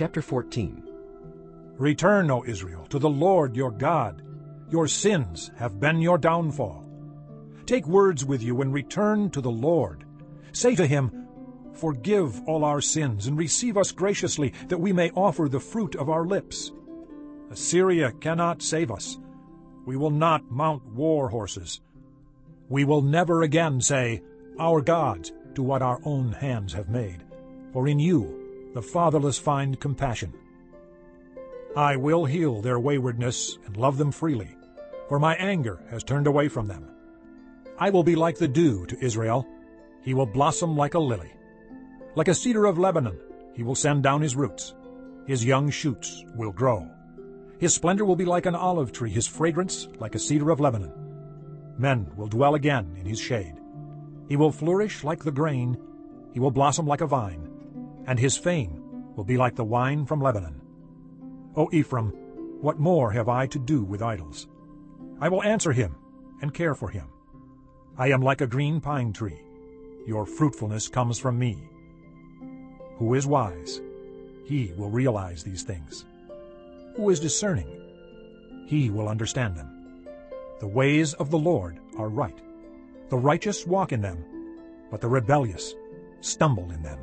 Chapter 14 Return, O Israel, to the Lord your God. Your sins have been your downfall. Take words with you and return to the Lord. Say to him, Forgive all our sins and receive us graciously, that we may offer the fruit of our lips. Assyria cannot save us. We will not mount war horses. We will never again say, Our gods, to what our own hands have made. For in you the fatherless find compassion. I will heal their waywardness and love them freely, for my anger has turned away from them. I will be like the dew to Israel. He will blossom like a lily. Like a cedar of Lebanon, he will send down his roots. His young shoots will grow. His splendor will be like an olive tree, his fragrance like a cedar of Lebanon. Men will dwell again in his shade. He will flourish like the grain, he will blossom like a vine, and his fame will be like the wine from Lebanon. O Ephraim, what more have I to do with idols? I will answer him and care for him. I am like a green pine tree. Your fruitfulness comes from me. Who is wise? He will realize these things. Who is discerning? He will understand them. The ways of the Lord are right. The righteous walk in them, but the rebellious stumble in them.